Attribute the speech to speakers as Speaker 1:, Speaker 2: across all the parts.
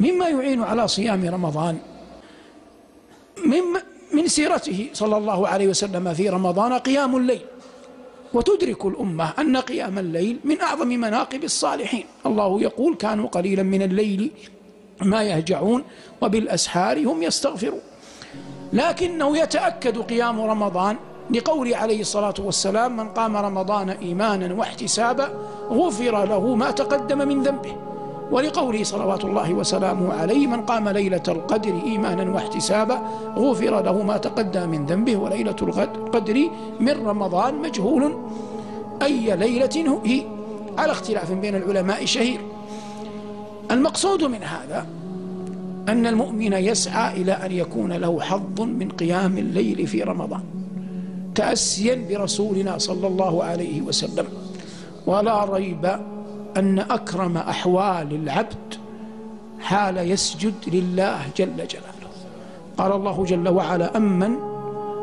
Speaker 1: مما يعين على صيام رمضان. من من سيرته صلى الله عليه وسلم في رمضان قيام الليل. وتدرك الأمة أن قيام الليل من أعظم مناقب الصالحين. الله يقول كانوا قليلا من الليل ما يهجعون وبالأسحار هم يستغفرون. لكنه يتأكد قيام رمضان لقول عليه الصلاة والسلام من قام رمضان إيمانا واحتسابا غفر له ما تقدم من ذنبه. ولقوله صلوات الله وسلامه عليه من قام ليلة القدر إيمانا واحتسابا غفر له ما تقدم من ذنبه وليلة القدر من رمضان مجهول أي ليلة هي على اختلاف بين العلماء شهير. المقصود من هذا أن المؤمن يسعى إلى أن يكون له حظ من قيام الليل في رمضان تأسيا برسولنا صلى الله عليه وسلم. ولا ريب أن أكرم أحوال العبد حال يسجد لله جل جلاله. قال الله جل وعلا أمن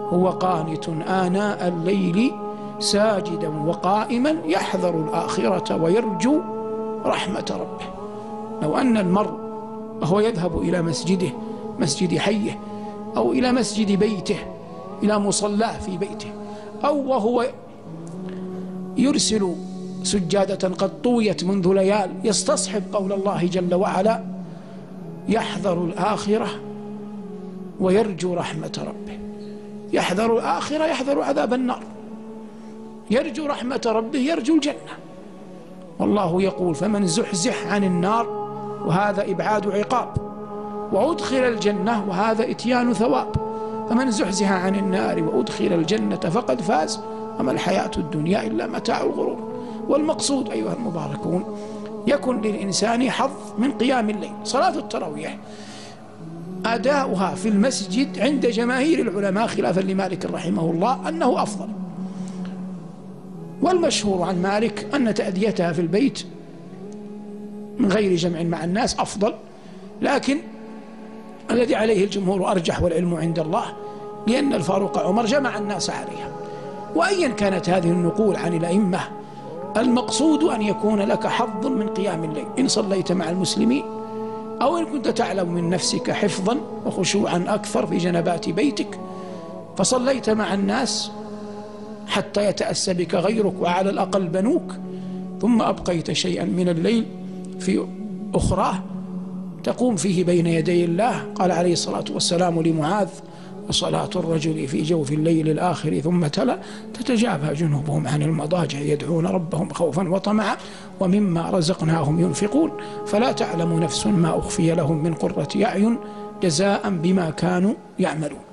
Speaker 1: هو قانت آناء الليل ساجدا وقائما يحذر الآخرة ويرجو رحمة ربه. لو أن المرء وهو يذهب إلى مسجده مسجد حيه أو إلى مسجد بيته إلى مصلاه في بيته أو وهو يرسل سجادة قد طويت منذ ليال. يستصحب قول الله جل وعلا يحذر الآخرة ويرجو رحمة ربه. يحذر الآخرة يحذر عذاب النار. يرجو رحمة ربه يرجو الجنة. والله يقول فمن زحزح عن النار وهذا إبعاد عقاب. وأدخل الجنة وهذا إتيان ثواب. فمن زحزح عن النار وأدخل الجنة فقد فاز. وما الحياة الدنيا إلا متاع الغرور. والمقصود أيها المباركون يكن للإنسان حظ من قيام الليل صلاة التراويح. أداؤها في المسجد عند جماهير العلماء خلافا لمالك رحمه الله أنه أفضل. والمشهور عن مالك أن تأديتها في البيت من غير جمع مع الناس أفضل لكن الذي عليه الجمهور أرجح والعلم عند الله لأن الفاروق عمر جمع الناس عليها. وأيا كانت هذه النقول عن الأئمة المقصود أن يكون لك حظ من قيام الليل. إن صليت مع المسلمين أو إن كنت تعلم من نفسك حفظا وخشوعا أكثر في جنبات بيتك فصليت مع الناس حتى يتأسى بك غيرك وعلى الأقل بنوك ثم أبقيت شيئا من الليل في أخراه تقوم فيه بين يدي الله. قال عليه الصلاة والسلام لمعاذ وصلاة الرجل في جوف الليل الآخر ثم تلا تتجافى جنوبهم عن المضاجع يدعون ربهم خوفا وطمعا ومما رزقناهم ينفقون. فلا تعلم نفس ما أخفي لهم من قرة أعين جزاء بما كانوا يعملون.